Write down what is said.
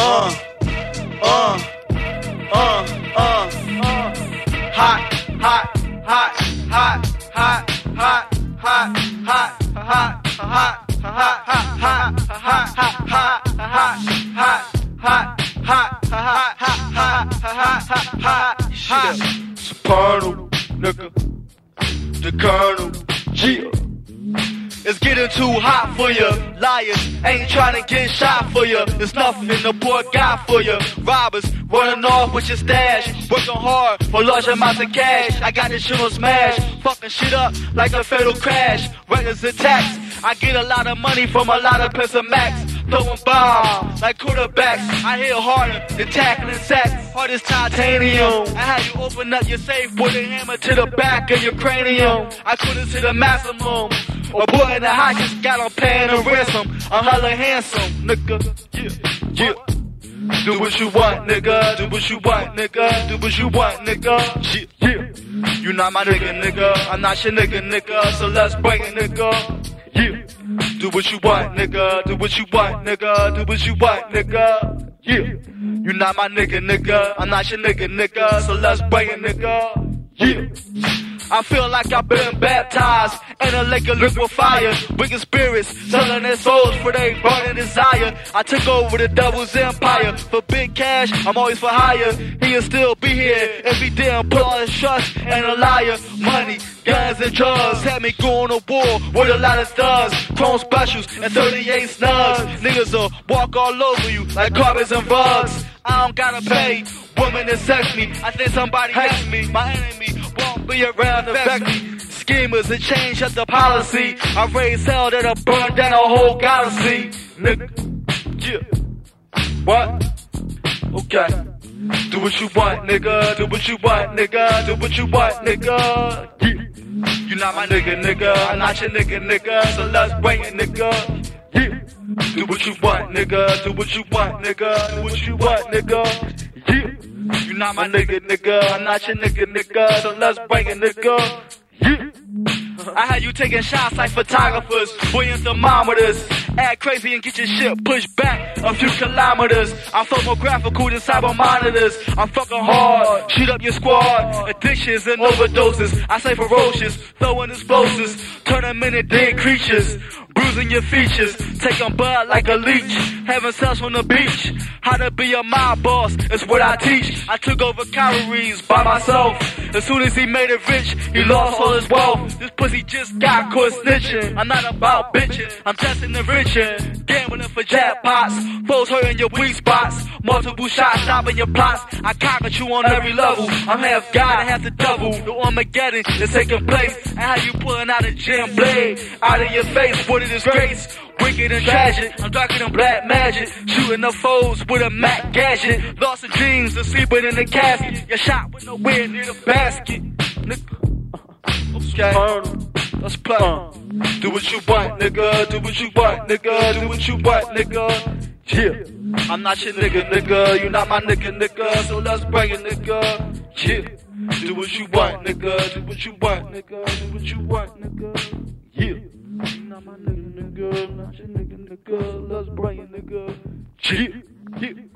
Uh, uh, uh, uh, uh. Hot, hot, hot, hot, hot, hot, hot, hot, hot, hot, hot, hot, Soprano, nigga, the Colonel, yeah. It's getting too hot for you. Liars ain't trying to get shot for you. There's nothing in the poor got for you. Robbers running off with your stash. Working hard for large amounts of cash. I got this shit on smash. Fucking shit up like a fatal crash. Records attacks. I get a lot of money from a lot of pencil max. Throwing bombs like quarterbacks. I hit harder than tackling sacks. Hard as titanium. I had you open up your safe with a hammer to the back of your cranium. I it to the maximum. Or boy in the hot just got on paying a ransom. I'm handsome, nigga. Yeah, yeah. Do what you want, nigga. Do what you want, nigga. Do what you want, nigga. Yeah, yeah. You not my nigga, nigga. I'm not your nigga, nigga. So let's it, nigga. Yeah. Do what you want, nigga. Do what you want, nigga. Do what you want, nigga. Yeah. You not my nigga, nigga. I'm not your nigga, nigga. So let's it, nigga. Yeah. I feel like I've been baptized in a lake of liquid fire. Wicked spirits selling their souls for their burning desire. I took over the devil's empire. For big cash, I'm always for hire. He'll still be here if he didn't put trust in a liar. Money, guns, and drugs had me going to war with a lot of thugs. Chrome specials and 38 snugs. Niggas will walk all over you like carpets and rugs. I don't gotta pay women to sex me. I think somebody hates me. My enemy won't be around to vex me. Schemers that change up the policy. I raise hell that'll burn down a whole galaxy. Nigga, yeah. What? Okay. Do what you want, nigga. Do what you want, nigga. Do what you want, nigga. Yeah. You not my nigga, nigga. I'm not your nigga, nigga. So let's bring it, nigga. Do what you want, nigga. Do what you want, nigga. Do what you want, nigga. Yeah. You not my nigga, nigga. I'm not your nigga, nigga. So let's bring it, nigga. Yeah. I had you taking shots like photographers, buoyant thermometers. Act crazy and get your shit pushed back a few kilometers. I'm far more graphical than cyber monitors. I'm fucking hard, shoot up your squad. Addictions and overdoses. I say ferocious, throwing explosives, turn them into dead creatures. Bruising your features, taking blood like a leech. Having sex on the beach. How to be a mob boss is what I teach. I took over calories by myself. As soon as he made it rich, he lost all his wealth. This pussy just got caught snitching. I'm not about bitching, I'm testing the richer. Gambling for jackpots, foes hurting your weak spots. Multiple shots stopping your plots. I conquered you on every level. I'm half God, half the devil. The Armageddon is taking place. And how you pulling out a gem blade out of your face? What a disgrace. Wicked and tragic, I'm darker than black magic. Shooting the foes with a Mac gadget. Lost in dreams and sleeping in the casket. You're shot with nowhere near the basket. Okay. Let's play. Do what you want, nigga. Do what you want, nigga. Do what you want, nigga. Yeah. I'm not your nigga, nigga. You not my nigga, nigga. So let's bring it, nigga. Yeah. Do what you want, nigga. Do what you want, nigga. Do what you want, nigga. Yeah. Not my nigga, nigga. Not your nigga, nigga. Let's bring nigga. Yeah. Yeah.